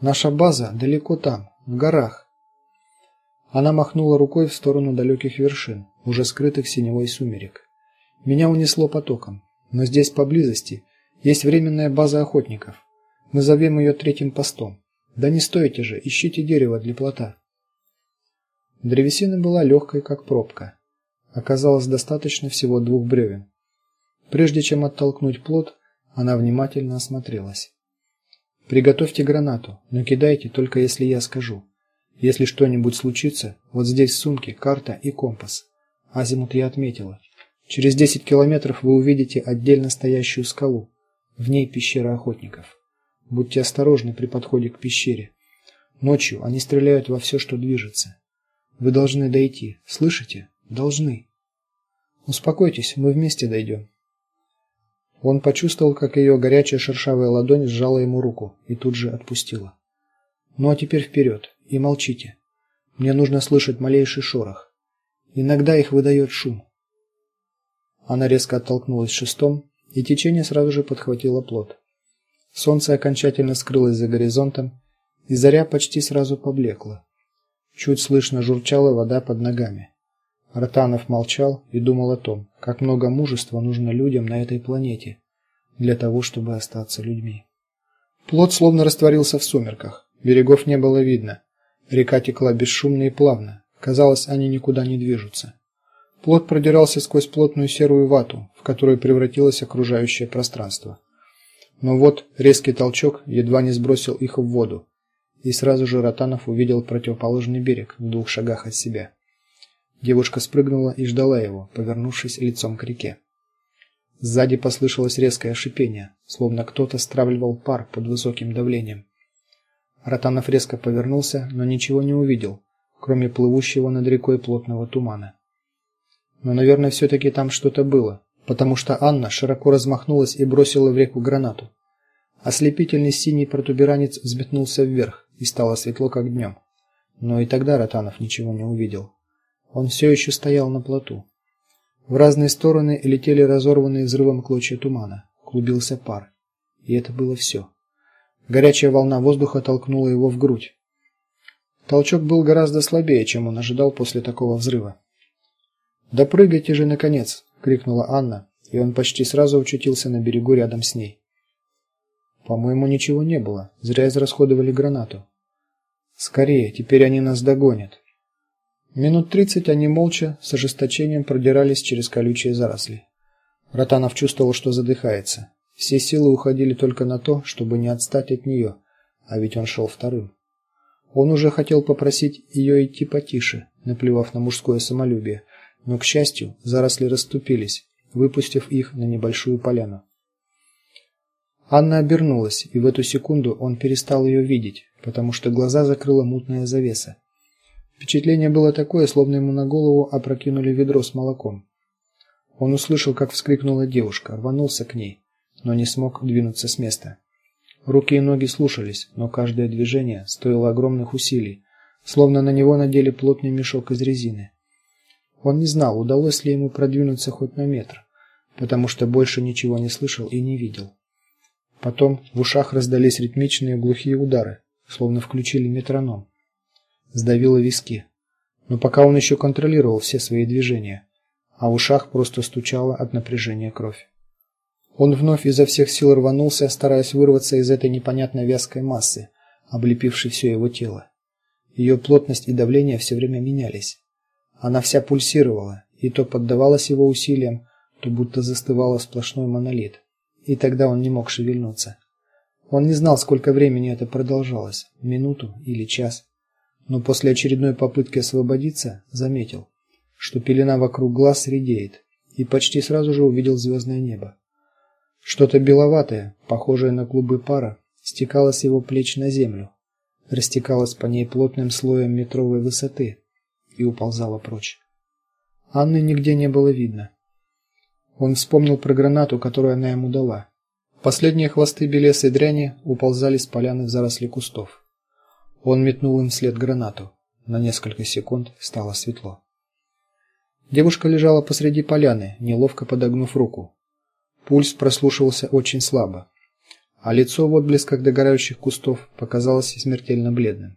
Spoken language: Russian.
Наша база далеко там, в горах. Она махнула рукой в сторону далеких вершин, уже скрытых синевой сумерек. Меня унесло потоком, но здесь поблизости есть временная база охотников. Мы зовем ее третьим постом. Да не стойте же, ищите дерево для плота. Древесина была легкой, как пробка. Оказалось достаточно всего двух бревен. Прежде чем оттолкнуть плот, она внимательно осмотрелась. Приготовьте гранату, но кидайте только если я скажу. Если что-нибудь случится, вот здесь в сумке карта и компас. Азимут я отметила. Через 10 километров вы увидите отдельно стоящую скалу. В ней пещера охотников. Будьте осторожны при подходе к пещере. Ночью они стреляют во все, что движется. Вы должны дойти. Слышите? Должны. Успокойтесь, мы вместе дойдем. Он почувствовал, как ее горячая шершавая ладонь сжала ему руку и тут же отпустила. Ну а теперь вперед и молчите. Мне нужно слышать малейший шорох. Иногда их выдает шум. Она резко оттолкнулась шестом, и течение сразу же подхватило плот. Солнце окончательно скрылось за горизонтом, и заря почти сразу поблекла. Чуть слышно журчала вода под ногами. Ротанов молчал и думал о том, как много мужества нужно людям на этой планете для того, чтобы остаться людьми. Плот словно растворился в сумерках. Берегов не было видно. Река текла бесшумно и плавно. Казалось, они никуда не движутся. Плот продирался сквозь плотную серую вату, в которую превратилось окружающее пространство. Но вот резкий толчок едва не сбросил их в воду, и сразу же Ротанов увидел противоположный берег в двух шагах от себя. Девушка спрыгнула и ждала его, повернувшись лицом к реке. Сзади послышалось резкое шипение, словно кто-то стравливал пар под высоким давлением. Ротанов резко повернулся, но ничего не увидел, кроме плывущего над рекой плотного тумана. Но, наверное, все таки там что-то было, потому что Анна широко размахнулась и бросила в реку гранату. Ослепительный синий протуберанец взметнулся вверх, и стало светло, как днем. Но и тогда Ротанов ничего не увидел. Он все еще стоял на плоту. В разные стороны летели разорванные взрывом клочья тумана. Клубился пар. И это было все. Горячая волна воздуха толкнула его в грудь. Толчок был гораздо слабее, чем он ожидал после такого взрыва. "Да прыгайте же наконец!" крикнула Анна, и он почти сразу очутился на берегу рядом с ней. По-моему, ничего не было. Зря израсходовали гранату. Скорее, теперь они нас догонят. Минут тридцать они молча с ожесточением продирались через колючие заросли. Ротанов чувствовал, что задыхается. Все силы уходили только на то, чтобы не отстать от нее, а ведь он шел вторым. Он уже хотел попросить ее идти потише, наплевав на мужское самолюбие, но к счастью, заросли расступились, выпустив их на небольшую поляну. Анна обернулась, и в эту секунду он перестал ее видеть, потому что глаза закрыла мутная завеса. Впечатление было такое, словно ему на голову опрокинули ведро с молоком. Он услышал, как вскрикнула девушка, рванулся к ней, но не смог двинуться с места. Руки и ноги слушались, но каждое движение стоило огромных усилий, словно на него надели плотный мешок из резины. Он не знал, удалось ли ему продвинуться хоть на метр, потому что больше ничего не слышал и не видел. Потом в ушах раздались ритмичные глухие удары, словно включили метроном сдавило виски. Но пока он еще контролировал все свои движения, а в ушах просто стучала от напряжения кровь. Он вновь изо всех сил рванулся, стараясь вырваться из этой непонятной вязкой массы, облепившей все его тело. Ее плотность и давление все время менялись. Она вся пульсировала, и то поддавалась его усилиям, то будто застывала сплошной монолит. И тогда он не мог шевельнуться. Он не знал, сколько времени это продолжалось минуту или час но после очередной попытки освободиться заметил, что пелена вокруг глаз редеет, и почти сразу же увидел звездное небо. Что-то беловатое, похожее на клубы пара, стекало с его плеч на землю, растекалось по ней плотным слоем метровой высоты и уползало прочь. Анны нигде не было видно. Он вспомнил про гранату, которую она ему дала. Последние хвосты белесой дряни уползали с поляны в заросли кустов. Он метнул им вслед гранату. На несколько секунд стало светло. Девушка лежала посреди поляны, неловко подогнув руку. Пульс прослушивался очень слабо. а лицо в отблесках догорающих кустов показалось смертельно бледным.